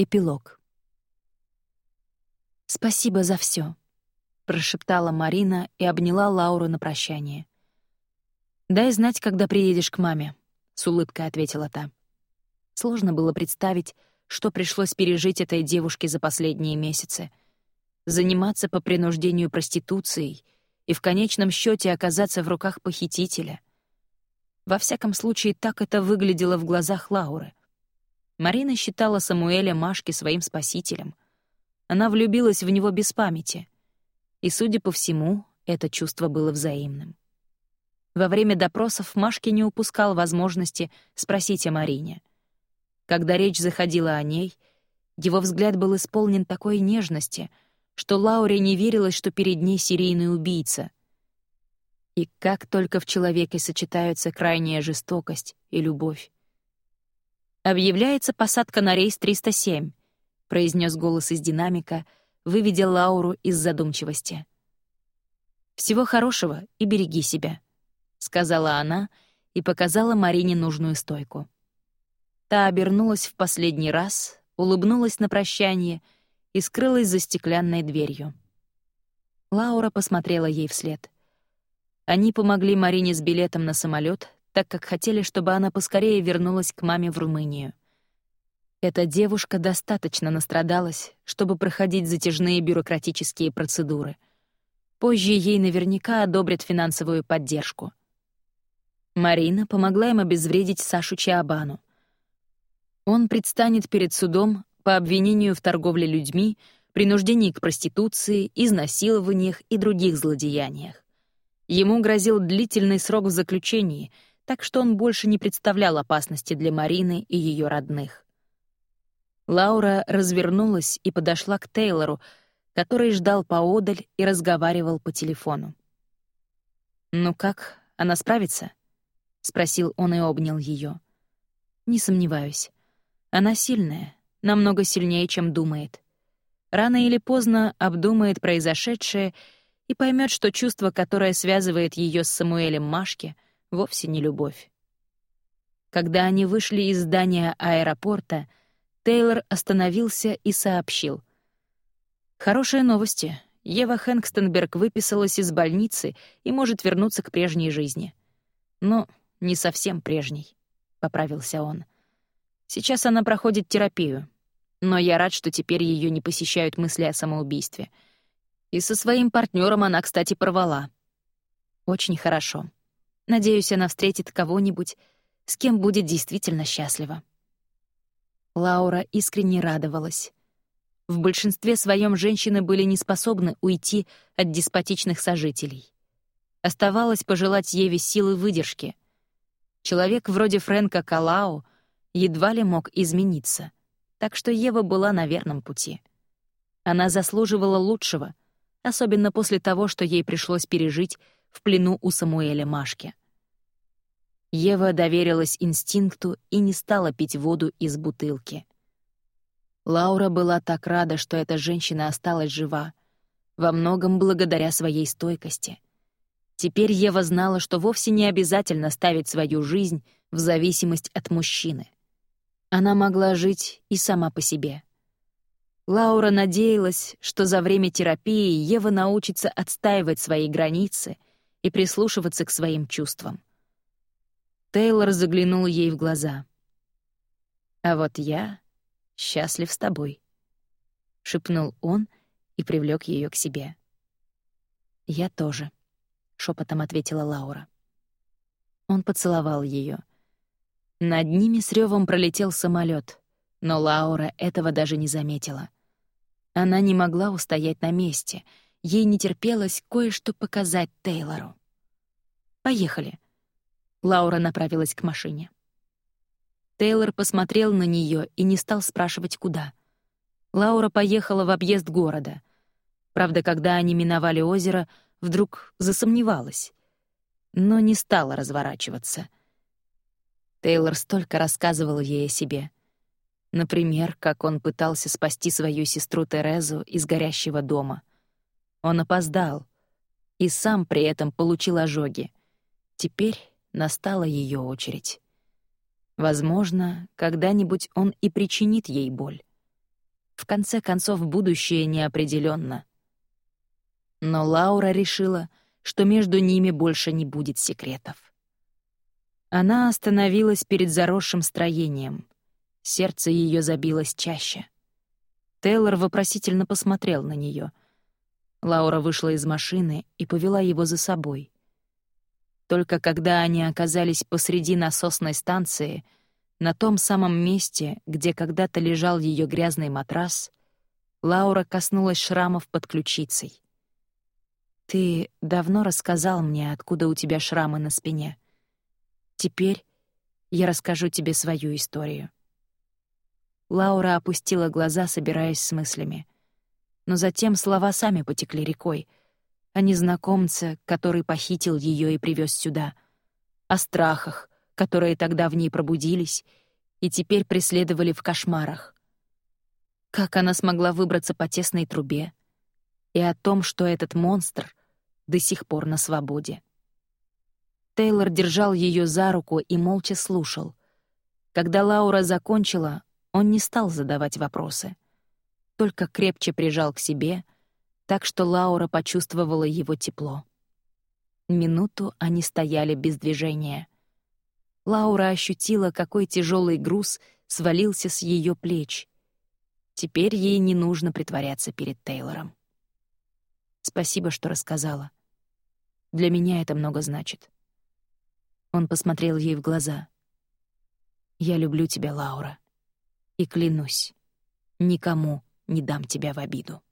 Эпилог. «Спасибо за все, прошептала Марина и обняла Лауру на прощание. «Дай знать, когда приедешь к маме», — с улыбкой ответила та. Сложно было представить, что пришлось пережить этой девушке за последние месяцы. Заниматься по принуждению проституцией и в конечном счете оказаться в руках похитителя. Во всяком случае, так это выглядело в глазах Лауры. Марина считала Самуэля Машки своим спасителем. Она влюбилась в него без памяти. И, судя по всему, это чувство было взаимным. Во время допросов Машки не упускал возможности спросить о Марине. Когда речь заходила о ней, его взгляд был исполнен такой нежности, что Лауре не верилось, что перед ней серийный убийца. И как только в человеке сочетаются крайняя жестокость и любовь. «Объявляется посадка на рейс 307», — произнес голос из динамика, выведя Лауру из задумчивости. «Всего хорошего и береги себя», — сказала она и показала Марине нужную стойку. Та обернулась в последний раз, улыбнулась на прощание и скрылась за стеклянной дверью. Лаура посмотрела ей вслед. Они помогли Марине с билетом на самолет, так как хотели, чтобы она поскорее вернулась к маме в Румынию. Эта девушка достаточно настрадалась, чтобы проходить затяжные бюрократические процедуры. Позже ей наверняка одобрят финансовую поддержку. Марина помогла им обезвредить Сашу Чиабану. Он предстанет перед судом по обвинению в торговле людьми, принуждении к проституции, изнасилованиях и других злодеяниях. Ему грозил длительный срок в заключении — так что он больше не представлял опасности для Марины и ее родных. Лаура развернулась и подошла к Тейлору, который ждал поодаль и разговаривал по телефону. «Ну как, она справится?» — спросил он и обнял ее. «Не сомневаюсь. Она сильная, намного сильнее, чем думает. Рано или поздно обдумает произошедшее и поймет, что чувство, которое связывает ее с Самуэлем Машки — вовсе не любовь. Когда они вышли из здания аэропорта, Тейлор остановился и сообщил. «Хорошие новости. Ева Хэнкстенберг выписалась из больницы и может вернуться к прежней жизни. Но не совсем прежней», — поправился он. «Сейчас она проходит терапию, но я рад, что теперь ее не посещают мысли о самоубийстве. И со своим партнером она, кстати, порвала. Очень хорошо. Надеюсь, она встретит кого-нибудь, с кем будет действительно счастлива. Лаура искренне радовалась. В большинстве своем женщины были не способны уйти от деспотичных сожителей. Оставалось пожелать Еве силы выдержки. Человек вроде Фрэнка Калао едва ли мог измениться, так что Ева была на верном пути. Она заслуживала лучшего, особенно после того, что ей пришлось пережить в плену у Самуэля Машки. Ева доверилась инстинкту и не стала пить воду из бутылки. Лаура была так рада, что эта женщина осталась жива, во многом благодаря своей стойкости. Теперь Ева знала, что вовсе не обязательно ставить свою жизнь в зависимость от мужчины. Она могла жить и сама по себе. Лаура надеялась, что за время терапии Ева научится отстаивать свои границы и прислушиваться к своим чувствам. Тейлор заглянул ей в глаза. «А вот я счастлив с тобой», — шепнул он и привлек ее к себе. «Я тоже», — шепотом ответила Лаура. Он поцеловал ее. Над ними с ревом пролетел самолет, но Лаура этого даже не заметила. Она не могла устоять на месте, ей не терпелось кое-что показать Тейлору. «Поехали», Лаура направилась к машине. Тейлор посмотрел на нее и не стал спрашивать, куда. Лаура поехала в объезд города. Правда, когда они миновали озеро, вдруг засомневалась. Но не стала разворачиваться. Тейлор столько рассказывал ей о себе. Например, как он пытался спасти свою сестру Терезу из горящего дома. Он опоздал и сам при этом получил ожоги. Теперь настала ее очередь. Возможно, когда-нибудь он и причинит ей боль. В конце концов, будущее неопределенно. Но Лаура решила, что между ними больше не будет секретов. Она остановилась перед заросшим строением. Сердце ее забилось чаще. Тейлор вопросительно посмотрел на нее. Лаура вышла из машины и повела его за собой. Только когда они оказались посреди насосной станции, на том самом месте, где когда-то лежал ее грязный матрас, Лаура коснулась шрамов под ключицей. «Ты давно рассказал мне, откуда у тебя шрамы на спине. Теперь я расскажу тебе свою историю». Лаура опустила глаза, собираясь с мыслями. Но затем слова сами потекли рекой — о незнакомце, который похитил ее и привез сюда, о страхах, которые тогда в ней пробудились и теперь преследовали в кошмарах. Как она смогла выбраться по тесной трубе, и о том, что этот монстр до сих пор на свободе. Тейлор держал ее за руку и молча слушал. Когда Лаура закончила, он не стал задавать вопросы, только крепче прижал к себе — так что Лаура почувствовала его тепло. Минуту они стояли без движения. Лаура ощутила, какой тяжелый груз свалился с ее плеч. Теперь ей не нужно притворяться перед Тейлором. Спасибо, что рассказала. Для меня это много значит. Он посмотрел ей в глаза. «Я люблю тебя, Лаура, и клянусь, никому не дам тебя в обиду».